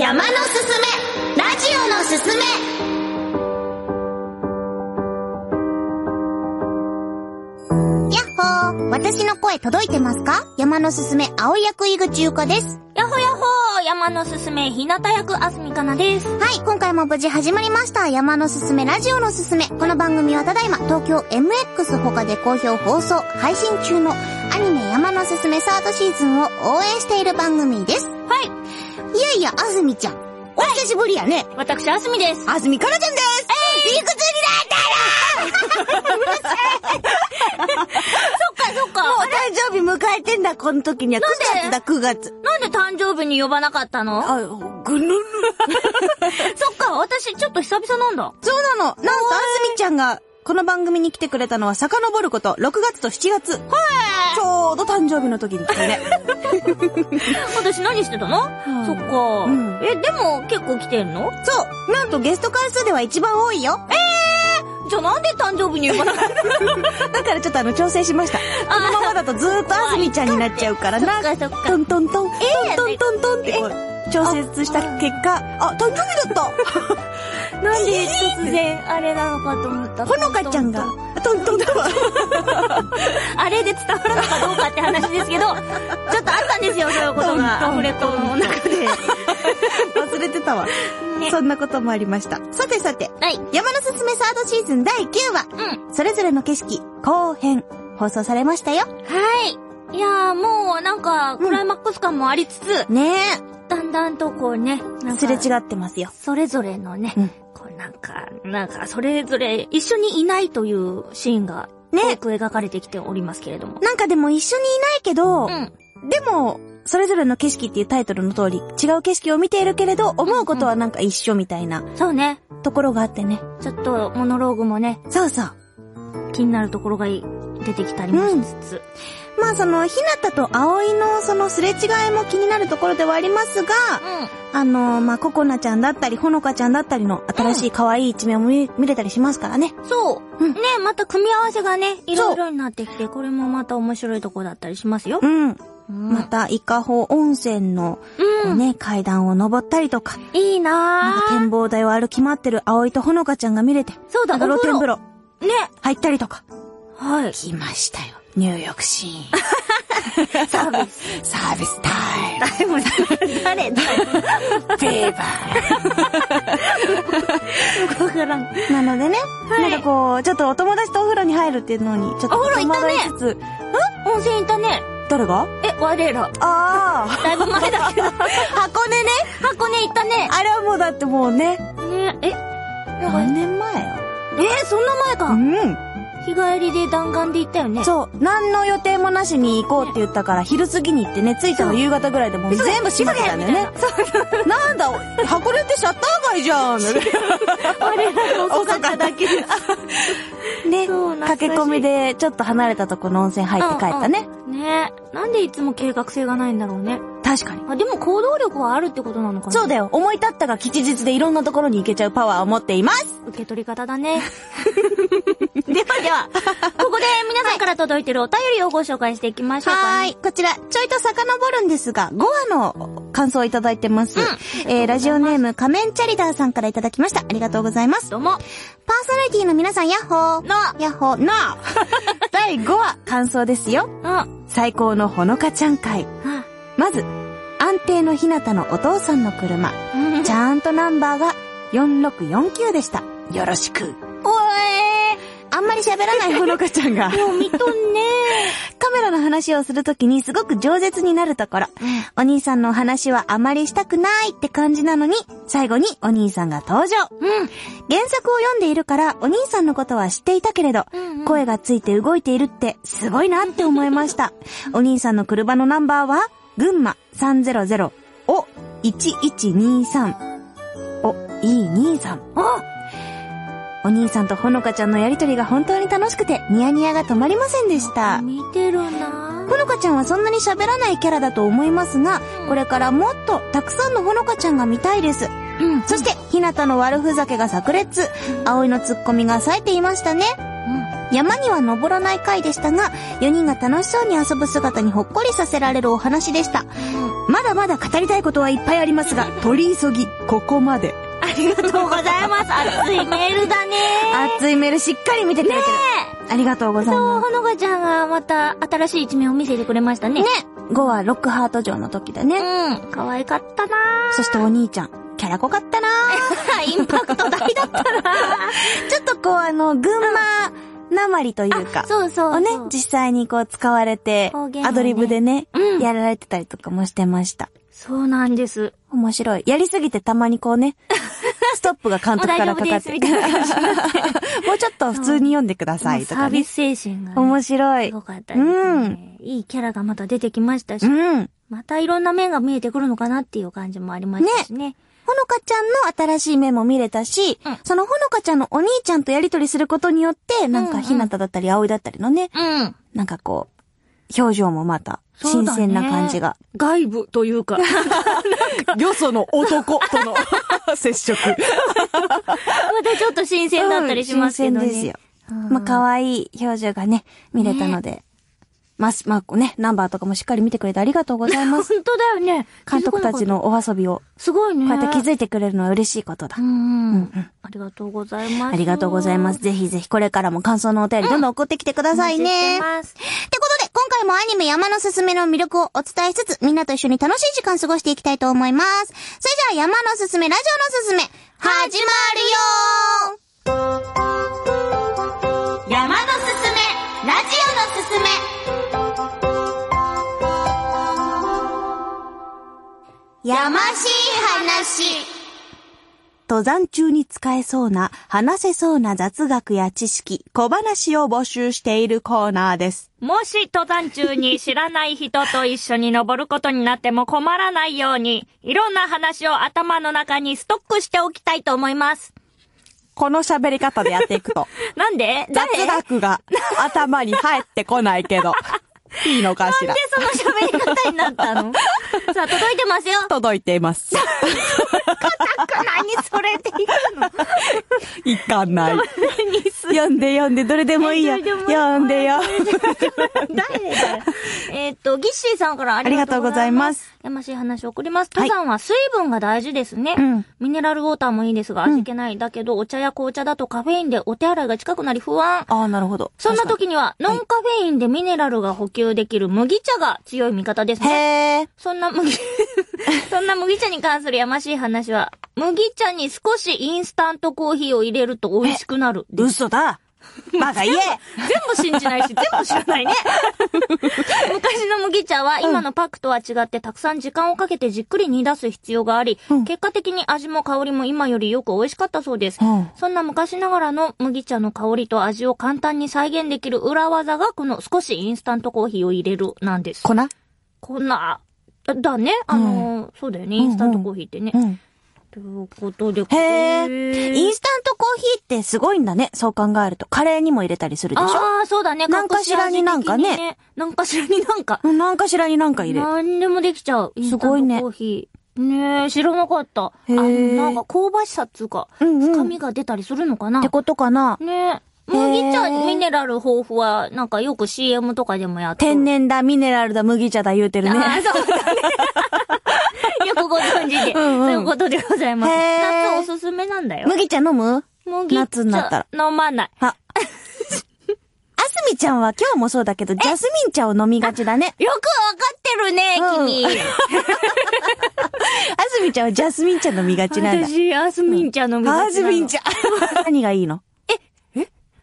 山のすすめラジオのすすめやっほー私の声届いてますか？山のすすめ青役井口ゆかです。やほやほー山のすすめ、ひなた役あすみかなです。はい、今回も無事始まりました。山のすすめラジオのすすめ。この番組はただいま東京 MX 他で好評放送、配信中のアニメ山のすすめサードシーズンを応援している番組です。はい。いやいや、あずみちゃん。お久しぶりやね。私、あすみです。あずみかなちゃんです。いくつに そっかそっか。もう誕生日迎えてんだ、この時には。9なんで？月だ、9月。なんで誕生日に呼ばなかったの？あ、ぐるる。そっか、私ちょっと久々なんだ。そうなの。なんと、あすみちゃんが、この番組に来てくれたのは遡ること、6月と7月。ちょうど誕生日の時に来たね。私何してたの？そっか。うんえ、でも結構来てんの？そう。なんとゲスト回数では一番多いよ。じゃあなんで誕生日に呼ばなかっただからちょっとあの、調整しました。このままだとずーっとあすみちゃんになっちゃうからな。そっかそっかトントントン、トントントントンって調節した結果、あ、誕生日だっ なんで突然あれなのかと思った。たほのかちゃんが、トントントン。あれで伝わるのかどうかって話ですけど、ちょっとあったんですよ、そういうことが。アフレコの中で。忘れてたわ。ねそんなこともありました。さてさて、はい。山のすすめサードシーズン第9話、うん。それぞれの景色、後編、放送されましたよ。はい。いやーもうなんか、クライマックス感もありつつ、ねだんだんとこうね、すれ違ってますよ。それぞれのね、うんこうなんか、なんか、それぞれ一緒にいないというシーンが、ね多く描かれてきておりますけれども。なんかでも一緒にいないけど、うん。でも、それぞれの景色っていうタイトルの通り、違う景色を見ているけれど、思うことはなんか一緒みたいなそうね。ところがあってね。ちょっと、モノローグもね、そうそう。気になるところがい出てきたりもしつつ。まあその、ひなたと葵のそのすれ違いも気になるところではありますが、あの、まあ、ココナちゃんだったり、ほのかちゃんだったりの新しい可愛い一面を見見れたりしますからね。うん。そう。うんね、また組み合わせがね、いろいろになってきて、これもまた面白いところだったりしますよ。うん。うんまた、伊香保温泉の、こう。うんね、階段を登ったりとか、いいなんか。展望台を歩き回ってる葵とほのかちゃんが見れて、そうだ、露天風呂ね。入ったりとか。はい。来ましたよ。入浴シーン。サービス。サービスタイム。誰だフィーバわからん。ー。なのでね、はいなんかこう、ちょっとお友達とお風呂に入るっていうのに、ちょっとお風呂行ったね戸惑いつつ、温泉行ったね。誰が？え、我ら。ああ、だいぶ前だけど。箱根ね。箱根行ったね。あれはもうだってもうね、ねえ、何年前よ？えー、そんな前か。うん。日帰りで弾丸で行ったよね。そう、何の予定もなしに行こうって言ったから、昼過ぎに行ってね、着いたの夕方ぐらいでもう全部閉まってたんだよね。なんだ、箱根ってシャッター街じゃん。あれが遅かっただけで。ね、駆け込みでちょっと離れたとこの温泉入って帰ったね。うんうん。ねなんでいつも計画性がないんだろうね。確かに。あ、でも行動力はあるってことなのかなそうだよ。思い立ったが吉日でいろんなところに行けちゃうパワーを持っています。受け取り方だね。ではでは、ここで皆さんから届いてるお便りをご紹介していきましょうか、はーい。こちら、ちょいと遡るんですが、5話の感想をいただいてます。えー、ラジオネーム仮面チャリダーさんからいただきました。ありがとうございます。どうも。パーソナリティの皆さん、ヤッホー。な、ヤッホー、な 第5話、感想ですよ。あ、最高のほのかちゃん会。あ、まず、安定のひなたのお父さんの車。うんちゃんとナンバーが4649でした。よろしく。おあんまり喋らないほのかちゃんがえ。ー、もう見とんね話をするときにすごく饒舌になるところ。お兄さんのお話はあまりしたくないって感じなのに、最後にお兄さんが登場。うん。原作を読んでいるからお兄さんのことは知っていたけれど、うんうん声がついて動いているってすごいなって思いました。お兄さんの車のナンバーは、群馬300お1123。お、いい兄さん。あ、お兄さんとほのかちゃんのやりとりが本当に楽しくて、ニヤニヤが止まりませんでした。見てるなほのかちゃんはそんなに喋らないキャラだと思いますが、これからもっとたくさんのほのかちゃんが見たいです。うん。そして、ひなたの悪ふざけが炸裂。葵のツッコミが冴えていましたね。山には登らない回でしたが、4人が楽しそうに遊ぶ姿にほっこりさせられるお話でした。まだまだ語りたいことはいっぱいありますが、取り急ぎ、ここまで。ありがとうございます。熱いメールだね。熱いメールしっかり見てくれてる。ありがとうございそう、まほのかちゃんがまた新しい一面を見せてくれましたね。す。ね。5はロックハート城の時だね。うん。可愛かったなそしてお兄ちゃん、キャラ濃かったなぁ。インパクト大だったな ちょっとこうあの、群馬なまりというか、そうそう。をね、実際にこう使われて、ねアドリブでね、うんやられてたりとかもしてました。そうなんです。面白い。やりすぎてたまにこうね、ストップが監督からかかって。みたいな感じになってもうちょっと普通に読んでくださいとかねサービス。精神が、ね。面白いす。ごかったですね。いいキャラがまた出てきましたし、うん。またいろんな面が見えてくるのかなっていう感じもありましたしね。ほのかちゃんの新しい面も見れたし、うんそのほのかちゃんのお兄ちゃんとやりとりすることによって、なんかうんうんひなただったり葵だったりのね、うん。なんかこう、表情もまた、新鮮な感じが。外部というか。よその男との 接触。またちょっと新鮮だったりしますけどね。新鮮ですよ。うんまあ、可愛い表情がね、見れたので。まあ、まあ、ね、ナンバーとかもしっかり見てくれてありがとうございます。本当だよね。監督たちのお遊びを、すごいね。こうやって気づいてくれるのは嬉しいことだ。うんうん。うんありがとうございます。ありがとうございます。ぜひぜひこれからも感想のお便りどんどん送ってきてくださいね。ます。ってことで、今回もアニメ山のすすめの魅力をお伝えしつつ、みんなと一緒に楽しい時間過ごしていきたいと思います。それじゃあ山のすすめ、ラジオのすすめ、始まるよ山のすすめ、ラジオのすすめ。やましい話。登山中に使えそうな、話せそうな雑学や知識、小話を募集しているコーナーです。もし登山中に知らない人と一緒に登ることになっても困らないように、いろんな話を頭の中にストックしておきたいと思います。この喋り方でやっていくと、なんで？雑誰学が頭に入ってこないけど、いいのかしらで。その喋り方になったの？さあ、届いてますよ。届いています。何それっていかない。何す読んで読んで、どれでもいいよ。えどれでもいい読んでよ。誰ーっと、ギッシーさんからありがとうございます。あやましい話を送ります。はい登山は水分が大事ですね。うんミネラルウォーターもいいですが、味気ない。だけど、お茶や紅茶だとカフェインでお手洗いが近くなり不安。ああ、なるほど。そんな時には、ノンカフェインでミネラルが補給できる麦茶が強い味方ですね。へえ。そんな麦、そんな麦茶に関するやましい話は、麦茶に少しインスタントコーヒーを入れると美味しくなる。嘘だ。バカ言え。全部信じないし、全部知らないね。昔の麦茶は今のパックとは違ってたくさん時間をかけてじっくり煮出す必要があり、うん結果的に味も香りも今よりよく美味しかったそうです。うんそんな昔ながらの麦茶の香りと味を簡単に再現できる裏技がこの少しインスタントコーヒーを入れるなんです。粉？こんな、だだね。あのーそうだよね。インスタントコーヒーってね。うん。ということで、へえ。インスタントコーヒーってすごいんだね。そう考えると。カレーにも入れたりするでしょ？ああ、そうだね。なんかしらになんかね。なんかしらになんか。うんなんかしらになんか入れる。何でもできちゃう。インスタンすごいねトコーヒー。ねえ、知らなかった。あへの、ーなんか香ばしさっつうか、うんうん深みが出たりするのかな？ってことかなねえ。麦茶、ミネラル豊富は、なんかよく CM とかでもやってる。天然だ、ミネラルだ、麦茶だ言うてるああ、ね。そうだね。よくご存知で。うんうんそういうことでございます。夏おすすめなんだよ。麦茶飲む？麦茶夏になった飲まない。あ。あすみちゃんは今日もそうだけど、ジャスミン茶を飲みがちだね。よくわかってるね、うん君。あすみちゃんはジャスミン茶飲みがちなんだ。私、アスミン茶飲みがちなのあすみん茶。何がいいの？ええ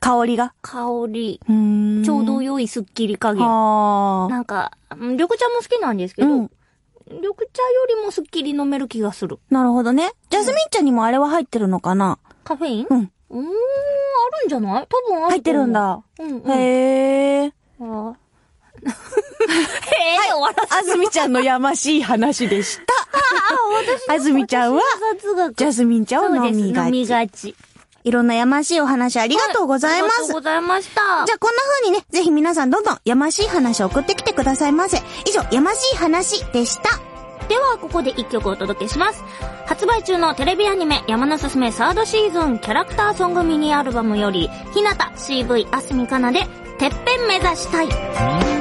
香りが？香り。ちょうど良いスッキリ加減。はなんか、うん緑茶も好きなんですけど、うん緑茶よりもスッキリ飲める気がする。なるほどね。ジャスミン茶にもあれは入ってるのかな？カフェイン？うん。うーん、あるんじゃない？多分ある。入ってるん。だ。うん、うん。へえ。あーへ え、終わらせあずみちゃんのやましい話でした。あずみちゃんは。ジャスミン茶を飲みがそうです飲みち。がち。いろんなやましいお話ありがとうございますありがとう。ございました。じゃあこんな風にね、ぜひ皆さんどんどんやましい話を送ってきてくださいませ。以上、やましい話でした。では、ここで一曲お届けします。発売中のテレビアニメ、山のすすめサードシーズンキャラクターソングミニアルバムより、ひなた CV あすみかなで、てっぺん目指したい。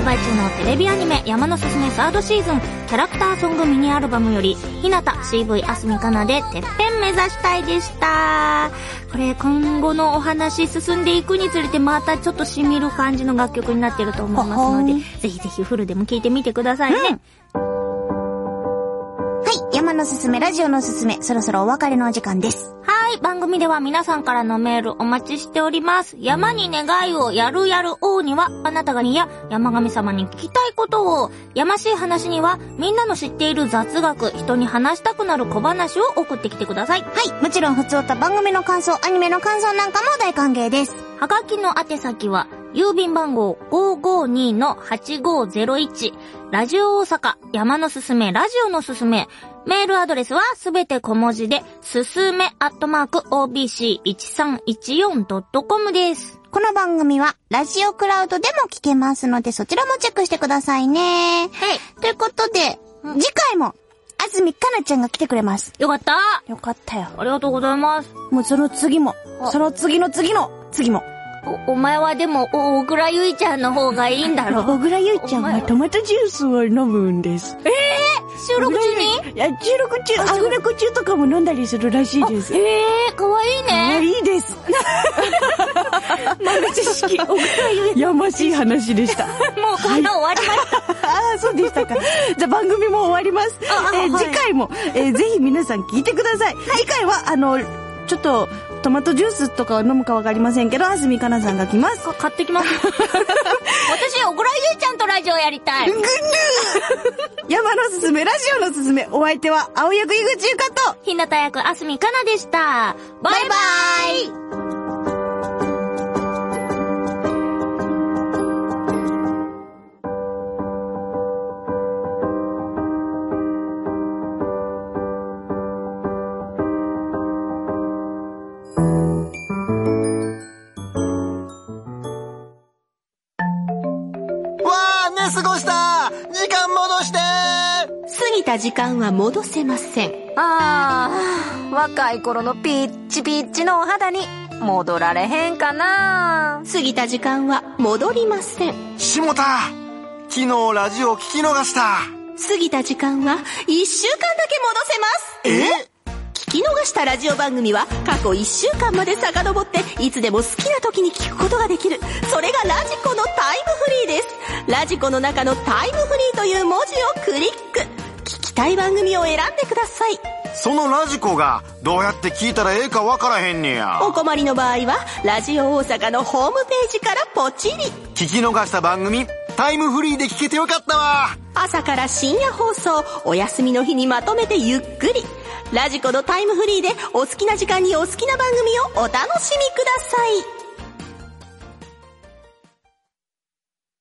発売中のテレビアニメ山のすすめサードシーズンキャラクターソングミニアルバムよりひなた CV あすみかなでてっぺん目指したいでした。これ今後のお話進んでいくにつれてまたちょっと染みる感じの楽曲になってると思いますのでぜひぜひフルでも聴いてみてくださいね。はい、山のすすめ、ラジオのすすめ、そろそろお別れのお時間です。はい、番組では皆さんからのメールお待ちしております。山に願いをやるやる王には、あなたがにや山神様に聞きたいことを、やましい話には、みんなの知っている雑学、人に話したくなる小話を送ってきてください。はい、もちろん普通った番組の感想、アニメの感想なんかも大歓迎です。はがきの宛先は、郵便番号552-8501、ラジオ大阪、山のすすめ、ラジオのすすめ、メールアドレスはすべて小文字で、すすめアットマーク OBC1314.com です。この番組は、ラジオクラウドでも聞けますので、そちらもチェックしてくださいね。はい。ということで、次回も、あずみかなちゃんが来てくれます。よかったよかったよ。ありがとうございます。もうその次もあ、その次の次の次も。お、お前はでも、お、小倉ゆいちゃんの方がいいんだろ？小倉ゆいちゃんははトマトジュースを飲むんです。収録中に？いや、収録中、アフレコ中とかも飲んだりするらしいです。ええー、かわいいあ、ね。いいです。豆知識、小倉ゆい。やましい話でした。もうこんな終わりました。ああ、そうでしたか。じゃあ番組も終わります。えーはい次回も、えーぜひ皆さん聞いてください。次回は、あの、ちょっと、トマトジュースとか飲むかわかりませんけど、あずみかなさんが来ます。か買ってきます。私、小倉ゆいちゃんとラジオやりたい。山のすすめ、ラジオのすすめ、お相手は、青役井口ゆかと、ひなた役、あすみかなでした。バイバイた時間は戻せません。ああ、若い頃のピッチピッチのお肌に戻られへんかな過ぎた時間は戻りません。下田昨日ラジオ聞き逃した過ぎた時間は一週間だけ戻せます。え？聞き逃したラジオ番組は過去1週間まで遡っていつでも好きな時に聞くことができる。それがラジコのタイムフリーです。ラジコの中のタイムフリーという文字をクリック。聞きたい番組を選んでください。そのラジコがどうやって聞いたらええかわからへんねや。お困りの場合は、ラジオ大阪のホームページからポチリ。聞き逃した番組、タイムフリーで聞けてよかったわ。朝から深夜放送、お休みの日にまとめてゆっくり。ラジコのタイムフリーでお好きな時間にお好きな番組をお楽しみください。